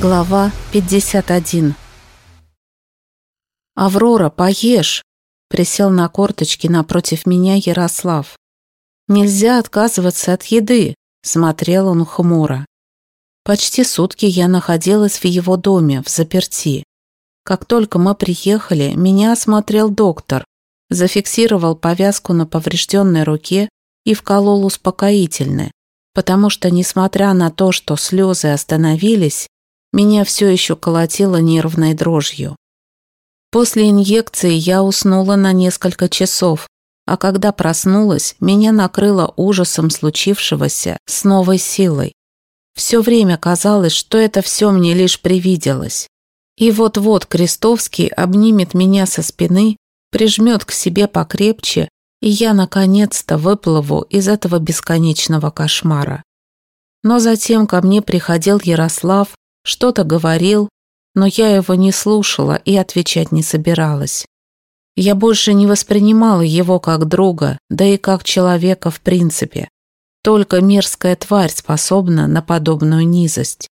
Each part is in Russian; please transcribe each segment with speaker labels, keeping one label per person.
Speaker 1: Глава 51 «Аврора, поешь!» Присел на корточки напротив меня Ярослав. «Нельзя отказываться от еды», — смотрел он хмуро. Почти сутки я находилась в его доме, в заперти. Как только мы приехали, меня осмотрел доктор, зафиксировал повязку на поврежденной руке и вколол успокоительное, потому что, несмотря на то, что слезы остановились, меня все еще колотило нервной дрожью. После инъекции я уснула на несколько часов, а когда проснулась, меня накрыло ужасом случившегося с новой силой. Все время казалось, что это все мне лишь привиделось. И вот-вот Крестовский обнимет меня со спины, прижмет к себе покрепче, и я наконец-то выплыву из этого бесконечного кошмара. Но затем ко мне приходил Ярослав, что-то говорил, но я его не слушала и отвечать не собиралась. Я больше не воспринимала его как друга, да и как человека в принципе. Только мерзкая тварь способна на подобную низость.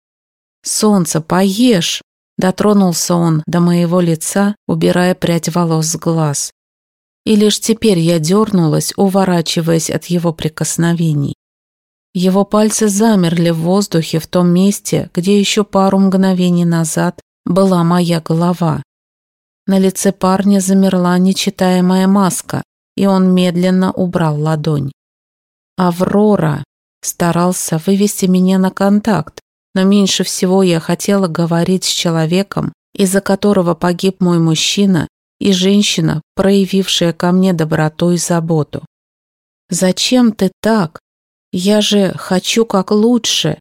Speaker 1: «Солнце, поешь!» – дотронулся он до моего лица, убирая прядь волос с глаз. И лишь теперь я дернулась, уворачиваясь от его прикосновений. Его пальцы замерли в воздухе в том месте, где еще пару мгновений назад была моя голова. На лице парня замерла нечитаемая маска, и он медленно убрал ладонь. «Аврора!» старался вывести меня на контакт, но меньше всего я хотела говорить с человеком, из-за которого погиб мой мужчина и женщина, проявившая ко мне доброту и заботу. «Зачем ты так?» Я же хочу как лучше.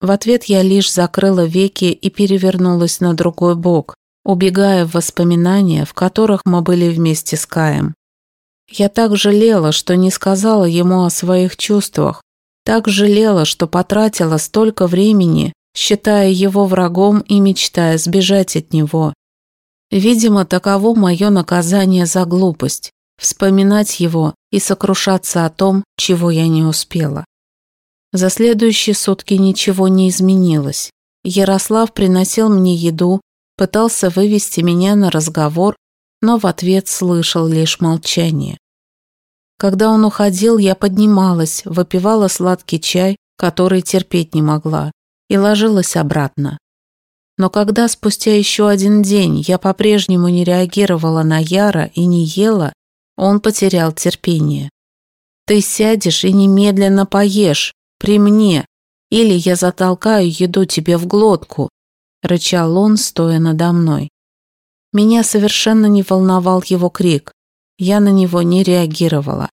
Speaker 1: В ответ я лишь закрыла веки и перевернулась на другой бок, убегая в воспоминания, в которых мы были вместе с Каем. Я так жалела, что не сказала ему о своих чувствах, так жалела, что потратила столько времени, считая его врагом и мечтая сбежать от него. Видимо, таково мое наказание за глупость вспоминать его и сокрушаться о том, чего я не успела. За следующие сутки ничего не изменилось. Ярослав приносил мне еду, пытался вывести меня на разговор, но в ответ слышал лишь молчание. Когда он уходил, я поднималась, выпивала сладкий чай, который терпеть не могла, и ложилась обратно. Но когда спустя еще один день я по-прежнему не реагировала на Яра и не ела, он потерял терпение. «Ты сядешь и немедленно поешь, при мне, или я затолкаю еду тебе в глотку», рычал он, стоя надо мной. Меня совершенно не волновал его крик. Я на него не реагировала.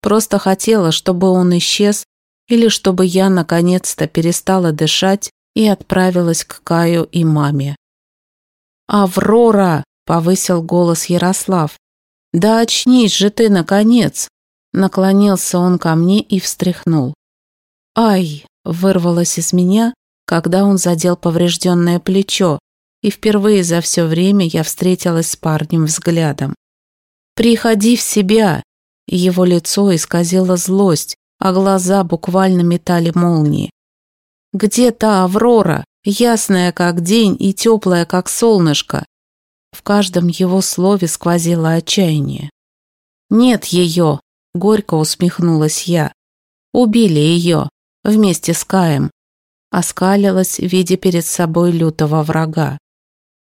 Speaker 1: Просто хотела, чтобы он исчез или чтобы я наконец-то перестала дышать и отправилась к Каю и маме. «Аврора!» – повысил голос Ярослав. «Да очнись же ты, наконец!» Наклонился он ко мне и встряхнул. «Ай!» – вырвалось из меня, когда он задел поврежденное плечо, и впервые за все время я встретилась с парнем взглядом. «Приходи в себя!» Его лицо исказило злость, а глаза буквально метали молнии. «Где та Аврора, ясная как день и теплая как солнышко, в каждом его слове сквозило отчаяние. «Нет ее!» – горько усмехнулась я. «Убили ее! Вместе с Каем!» Оскалилась, видя перед собой лютого врага.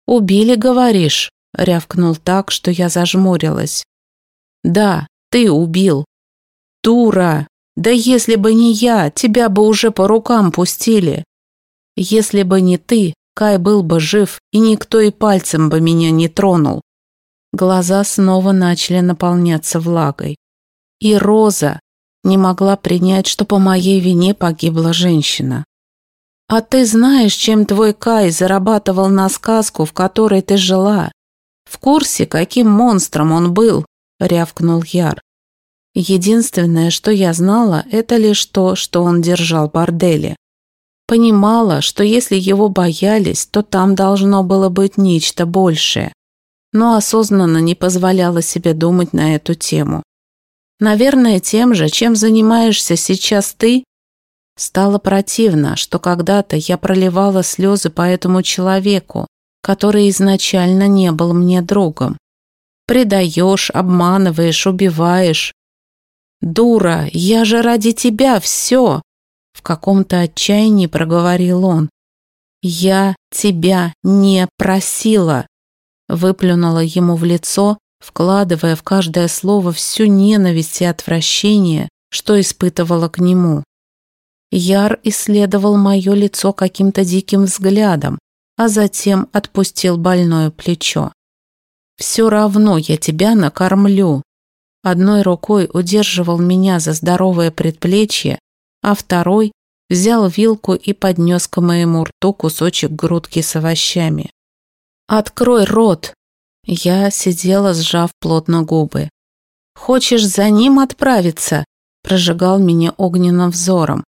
Speaker 1: «Убили, говоришь?» – рявкнул так, что я зажмурилась. «Да, ты убил!» «Дура! Да если бы не я, тебя бы уже по рукам пустили!» «Если бы не ты, Кай был бы жив, и никто и пальцем бы меня не тронул. Глаза снова начали наполняться влагой. И Роза не могла принять, что по моей вине погибла женщина. «А ты знаешь, чем твой Кай зарабатывал на сказку, в которой ты жила? В курсе, каким монстром он был?» – рявкнул Яр. Единственное, что я знала, это лишь то, что он держал бордели. Понимала, что если его боялись, то там должно было быть нечто большее, но осознанно не позволяла себе думать на эту тему. Наверное, тем же, чем занимаешься сейчас ты? Стало противно, что когда-то я проливала слезы по этому человеку, который изначально не был мне другом. Предаешь, обманываешь, убиваешь. «Дура, я же ради тебя все!» В каком-то отчаянии проговорил он. «Я тебя не просила!» Выплюнула ему в лицо, вкладывая в каждое слово всю ненависть и отвращение, что испытывала к нему. Яр исследовал мое лицо каким-то диким взглядом, а затем отпустил больное плечо. «Все равно я тебя накормлю». Одной рукой удерживал меня за здоровое предплечье, а второй взял вилку и поднес к моему рту кусочек грудки с овощами. «Открой рот!» Я сидела, сжав плотно губы. «Хочешь за ним отправиться?» прожигал меня огненным взором.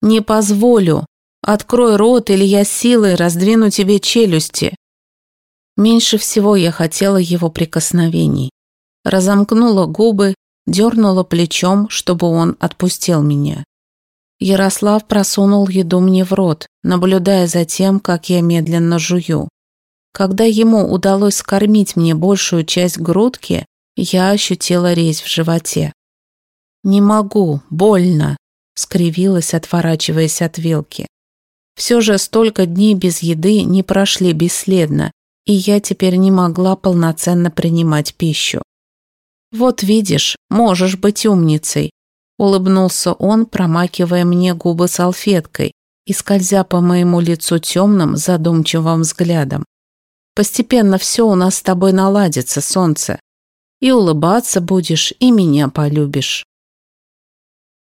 Speaker 1: «Не позволю! Открой рот, или я силой раздвину тебе челюсти!» Меньше всего я хотела его прикосновений. Разомкнула губы, дернула плечом, чтобы он отпустил меня. Ярослав просунул еду мне в рот, наблюдая за тем, как я медленно жую. Когда ему удалось скормить мне большую часть грудки, я ощутила резь в животе. «Не могу, больно», — скривилась, отворачиваясь от вилки. Все же столько дней без еды не прошли бесследно, и я теперь не могла полноценно принимать пищу. «Вот видишь, можешь быть умницей», — улыбнулся он, промакивая мне губы салфеткой и скользя по моему лицу темным, задумчивым взглядом. «Постепенно все у нас с тобой наладится, солнце. И улыбаться будешь, и меня полюбишь».